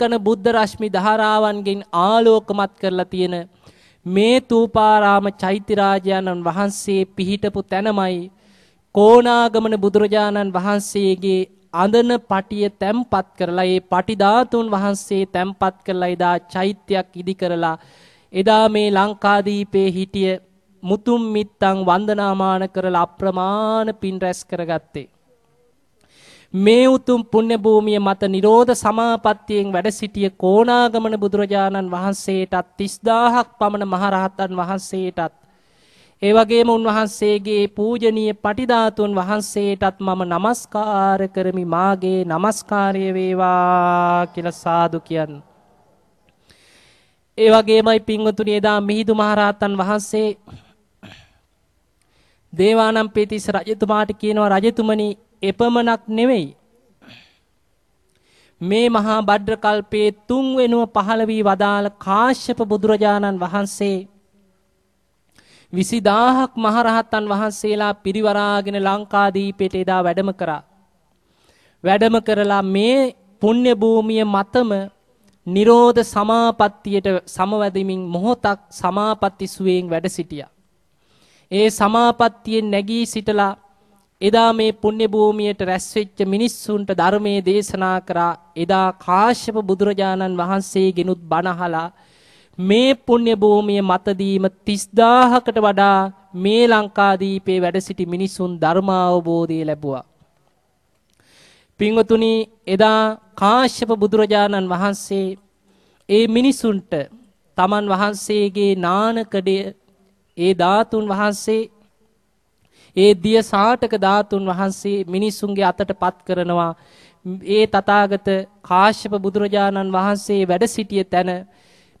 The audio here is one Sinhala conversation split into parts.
කන බුද්ධ රශ්මි ධාරාවන්ගෙන් ආලෝකමත් කරලා තියෙන මේ තූපාරාම චෛත්‍යරාජාණන් වහන්සේ පිහිටපු තැනමයි කෝණාගමන බුදුරජාණන් වහන්සේගේ අඳන පටිය තැම්පත් කරලා ඒ පටි ධාතුන් වහන්සේ තැම්පත් කරලා එදා චෛත්‍යයක් ඉදි කරලා එදා මේ ලංකාදීපේ හිටිය මුතුම් මිත්තන් වන්දනාමාන කරලා අප්‍රමාණ පින් රැස් කරගත්තේ. මේ උතුම් පුණ්‍ය භූමිය මත නිරෝධ සමාපත්තියෙන් වැඩ සිටිය කොණාගමන බුදුරජාණන් වහන්සේටත් 30000ක් පමණ මහරහතන් වහන්සේටත් ඒ වගේම උන්වහන්සේගේ පූජනීය පටිධාතුන් වහන්සේටත් මම নমස්කාර කරමි මාගේ নমස්කාරය වේවා කියලා සාදු කියන්නේ. ඒ වගේමයි පින්වතුනි එදා මිහිඳු මහරහතන් වහන්සේ දේවානම් පීතිස් රජතුමාට කියනවා රජතුමනි එපමණක් නෙවෙයි. මේ මහා බද්‍ර කල්පයේ තුන් වෙනුව පහළ වී වදාළ කාශ්‍යප බුදුරජාණන් වහන්සේ 20000ක් මහරහතන් වහන්සේලා පිරිවරාගෙන ලංකාදීපයට එදා වැඩම කරා. වැඩම කරලා මේ පුණ්‍ය භූමිය මතම නිරෝධ සමාපත්තියට සමවැදෙමින් මොහොතක් සමාපatti සුවයෙන් වැඩ සිටියා. ඒ සමාපත්තියෙන් නැගී සිටලා එදා මේ පුණ්‍ය භූමියට රැස්වෙච්ච මිනිස්සුන්ට ධර්මයේ දේශනා කරා එදා කාශ්‍යප බුදුරජාණන් වහන්සේගෙනුත් බණහලා මේ පුණ්‍ය භූමිය මතදීම 30000කට වඩා මේ ලංකාදීපේ වැඩ සිටි මිනිසුන් ධර්මාවබෝධය ලැබුවා. පින්වතුනි එදා කාශ්‍යප බුදුරජාණන් වහන්සේ ඒ මිනිසුන්ට තමන් වහන්සේගේ නානකඩය ඒ ධාතුන් වහන්සේ ඒ දිය සාටක ධාතුන් වහන්සේ මිනිසුන්ගේ අතට පත් කරනවා ඒ තථාගත කාශ්‍යප බුදුරජාණන් වහන්සේ වැඩ සිටිය තැන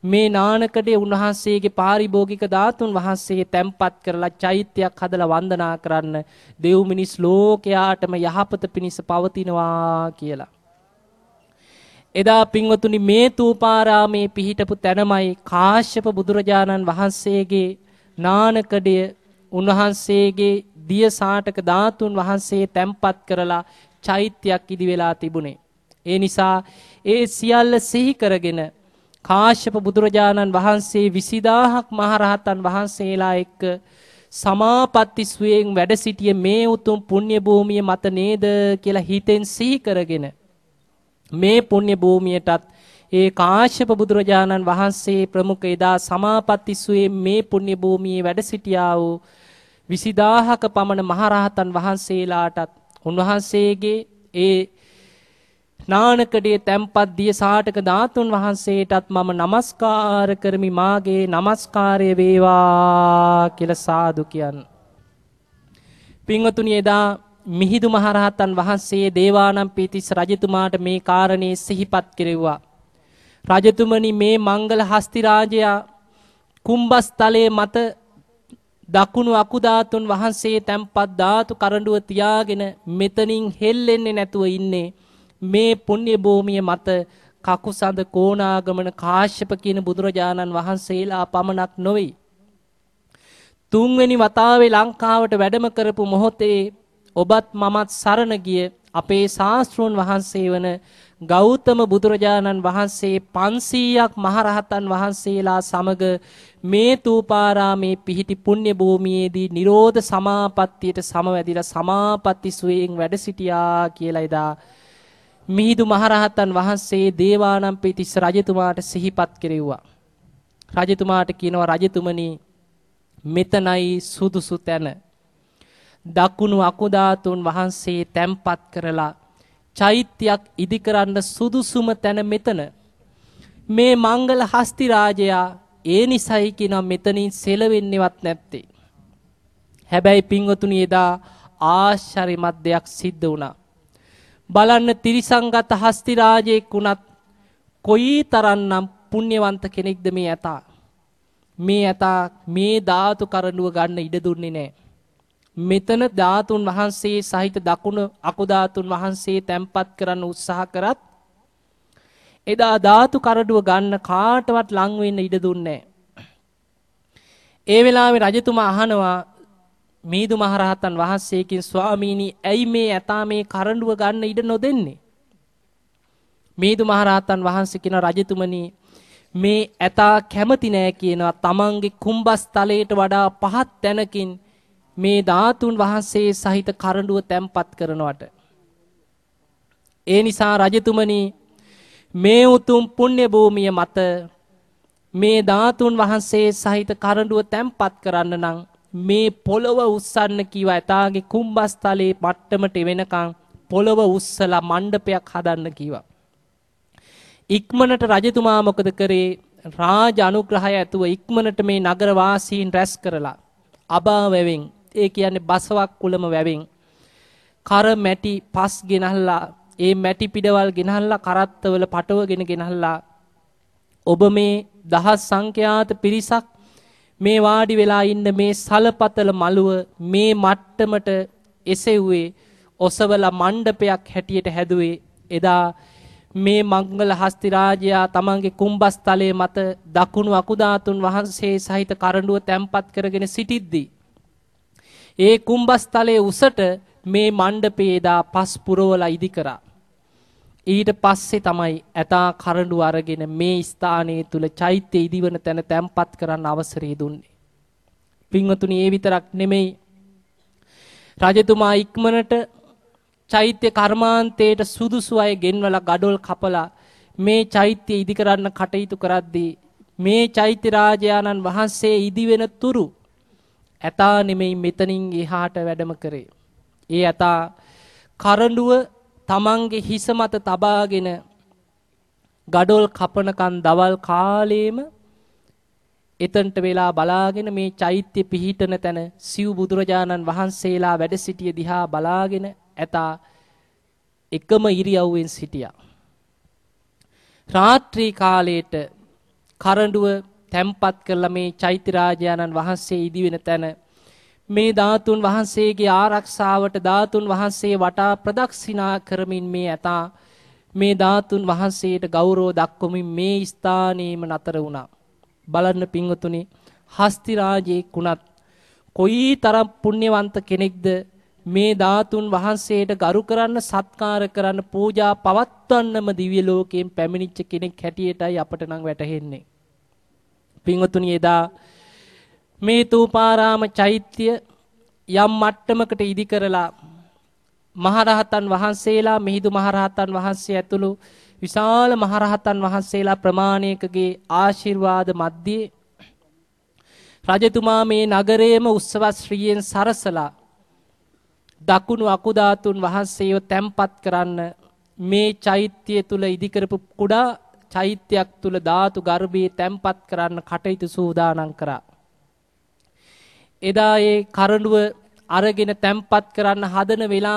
මේ නානකඩේ උන්වහන්සේගේ පාරිභෝගික ධාතුන් වහන්සේ තැම්පත් කරලා චෛත්‍යයක් හදලා වන්දනා කරන්න දෙව් මිනිස් ලෝකයාටම යහපත පිණිස පවතිනවා කියලා. එදා පින්වතුනි මේ තූපාරාමේ පිහිටපු තැනමයි කාශ්‍යප බුදුරජාණන් වහන්සේගේ නානකඩය උන්වහන්සේගේ දිය සාටක ධාතුන් වහන්සේ තැම්පත් කරලා චෛත්‍යයක් ඉදි වෙලා තිබුණේ. ඒ නිසා ඒ සියල්ල සිහි කරගෙන කාශ්‍යප බුදුරජාණන් වහන්සේ 20000ක් මහරහතන් වහන්සේලා එක්ක සමාපatti සුවයෙන් වැඩ සිටිය මේ උතුම් පුණ්‍ය භූමිය මත නේද කියලා හිතෙන් සිහි කරගෙන මේ පුණ්‍ය භූමියටත් ඒ කාශ්‍යප බුදුරජාණන් වහන්සේ ප්‍රමුඛ එදා සමාපatti සුවේ මේ පුණ්‍ය භූමියේ වැඩ සිටියා වූ විසිදාහක පමණ මහරහතන් වහන්සේලාටත් උන්වහන්සේගේ ඒ නානකඩේ තැම්පත් දිය සාටක ධාතුන් වහන්සේටත් මම নমස්කාර කරමි මාගේ নমස්කාරය වේවා කියලා සාදු කියන්. පින්වතුනි එදා මිහිඳු මහරහතන් වහන්සේ දේවානම් පීතිස් රජතුමාට මේ කාරණේ සිහිපත් කෙරෙව්වා. රජතුමනි මේ මංගල හස්ති රාජයා කුම්බස්තලයේ මත දකුණු අකුධාතුන් වහන්සේ තැම්පත් ධාතු කරඬුව තියාගෙන මෙතනින් හෙල්ලෙන්නේ නැතුව ඉන්නේ. මේ පුණ්‍ය භූමිය මත කකුසඳ කෝණාගමන කාශ්‍යප කියන බුදුරජාණන් වහන්සේලා පමණක් නොවේ. තුන්වෙනි වතාවේ ලංකාවට වැඩම කරපු මොහොතේ ඔබත් මමත් සරණ ගිය අපේ ශාස්ත්‍රෝන් වහන්සේ වන ගෞතම බුදුරජාණන් වහන්සේ 500ක් මහරහතන් වහන්සේලා සමග මේ තූපාරාමේ පිහිටි පුණ්‍ය භූමියේදී නිරෝධ සමාපත්තියට සමවැදිලා සමාපatti සුවයෙන් වැඩ සිටියා කියලා එදා මිහිඳු මහරහතන් වහන්සේ දේවානම්පියතිස්ස රජතුමාට සිහිපත් කෙරෙව්වා. රජතුමාට කියනවා රජතුමනි මෙතනයි සුදුසු තැන. දකුණු අකුධාතුන් වහන්සේ තැම්පත් කරලා චෛත්‍යයක් ඉදි කරන්න සුදුසුම තැන මෙතන. මේ මංගල හස්ති රාජයා ඒ නිසයි කියනවා මෙතනින් සෙලවෙන්නේවත් නැත්තේ. හැබැයි පින්වතුනි එදා ආශ්චර්යමත් දෙයක් සිද්ධ වුණා. බලන්න තිරිසංගත හස්ති රාජයෙක් වුණත් කොයි තරම්නම් පුණ්‍යවන්ත කෙනෙක්ද මේ ඇතා. මේ ඇතා මේ ධාතු කරඬුව ගන්න ඉඩ දුන්නේ නැහැ. මෙතන ධාතුන් වහන්සේ සහිත දකුණ අකුධාතුන් වහන්සේ තැම්පත් කරන්න උත්සාහ කරත් එදා ධාතු කරඩුව ගන්න කාටවත් ලං වෙන්න ඉඩ දුන්නේ ඒ වෙලාවේ රජතුමා අහනවා මීදු මහරහතන් වහන්සේකින් ස්වාමීනි ඇයි මේ ඇතා මේ කරඬුව ගන්න ඉඩ නොදෙන්නේ? මේදු මහරහතන් වහන්සේ කියන රජතුමනි මේ ඇතා කැමති නෑ කියනවා. තමන්ගේ කුම්බස්තලයට වඩා පහත් තැනකින් මේ ධාතුන් වහන්සේ සහිත කරඬුව තැම්පත් කරනවට ඒ නිසා රජතුමනි මේ උතුම් පුණ්‍ය භූමිය මත මේ ධාතුන් වහන්සේ සහිත කරඬුව තැම්පත් කරන්න නම් මේ පොළව උස්සන්න කිව්ව ඇතාගේ කුම්බස්තලේ මට්ටමට වෙනකන් පොළව උස්සලා මණ්ඩපයක් හදන්න කිව්වා. ඉක්මනට රජතුමා මොකද කරේ? රාජ අනුග්‍රහය ඇතුව ඉක්මනට මේ නගර වාසීන් රැස් කරලා අබා වැවෙන් ඒ කියන්නේ බසවක් කුලම වැවෙන් කර මැටි පස් ගෙනහල්ලා ඒ මැටි පිටවල් ගෙනහල්ලා කරත්තවල පටවගෙන ගෙනහල්ලා ඔබ මේ දහස් සංඛ්‍යාත පිරිසක් මේ වාඩි වෙලා ඉන්න මේ සලපතල මළුව මේ මට්ටමට එසෙව්වේ ඔසවල මණ්ඩපයක් හැටියට හැදුවේ. එදා මේ මංගල හස්ති රාජයා තමන්ගේ කුම්බස්තලයේ මත දකුණු අකුධාතුන් වහන්සේ සහිත කරඬුව තැම්පත් කරගෙන සිටිද්දී ඒ කුම්බස්තලයේ උසට මේ මණ්ඩපේ එදා පස් පුරවලා ඉදි කරා ඊට පස්සේ තමයි ඇතා කරඬු අරගෙන මේ ස්ථානයේ තුල චෛත්‍ය ඉදිවන තැන තැම්පත් කරන්න අවසරය දුන්නේ. පින්වතුනි ඒ විතරක් නෙමෙයි. රජතුමා ඉක්මනට චෛත්‍ය කර්මාන්තයට සුදුසු අය ගෙන්වලා ගඩොල් කපලා මේ චෛත්‍ය ඉදි කරන්න කටයුතු කරද්දී මේ චෛත්‍ය රාජානන් වහන්සේ ඉදි වෙන තුරු ඇතා නෙමෙයි මෙතනින් එහාට වැඩම කරේ. ඒ ඇතා කරඬුව තමන්ගේ හිස මත තබාගෙන ගඩොල් කපනකන් දවල් කාලේම එතන්ට වෙලා බලාගෙන මේ චෛත්‍ය පිහිටන තැන සිව් බුදුරජාණන් වහන්සේලා වැඩ සිටිය දිහා බලාගෙන ඇතා එකම ඉරියව්වෙන් සිටියා. රාත්‍රී කාලයට කරඬුව තැම්පත් කරලා මේ චෛත්‍ය රාජානන් වහන්සේ ඉදිවෙන තැන මේ ධාතුන් වහන්සේගේ ආරක්ෂාවට ධාතුන් වහන්සේ වටා ප්‍රදක්ෂිනා කරමින් මේ ඇතා මේ ධාතුන් වහන්සේට ගෞරව දක්වමින් මේ ස්ථානයේම නතර වුණා. බලන්න පින්වතුනි හස්ති රාජෙක් වුණත් කොයි තරම් පුණ්‍යවන්ත කෙනෙක්ද මේ ධාතුන් වහන්සේට ගරු කරන්න සත්කාර කරන්න පූජා පවත්වන්නම දිව්‍ය ලෝකයෙන් පැමිණිච්ච කෙනෙක් හැටියටයි අපට නම් වැටහෙන්නේ. පින්වතුනි එදා මේ තූපාරාම චෛත්‍ය යම් මට්ටමකට ඉදි කරලා මහරහතන් වහන්සේලා මිහිඳු මහරහතන් වහන්සේ ඇතුළු විශාල මහරහතන් වහන්සේලා ප්‍රමාණයකගේ ආශිර්වාද මැද්දේ රජතුමා මේ නගරයේම උත්සව ශ්‍රීයෙන් සරසලා දකුණු අකුධාතුන් වහන්සේව තැම්පත් කරන්න මේ චෛත්‍යය තුල ඉදි කරපු කුඩා චෛත්‍යයක් තුල ධාතු ගර්භයේ තැම්පත් කරන්න කටයුතු සූදානම් කරා. එදා ඒ කරඬුව අරගෙන තැම්පත් කරන්න හදන වෙලාව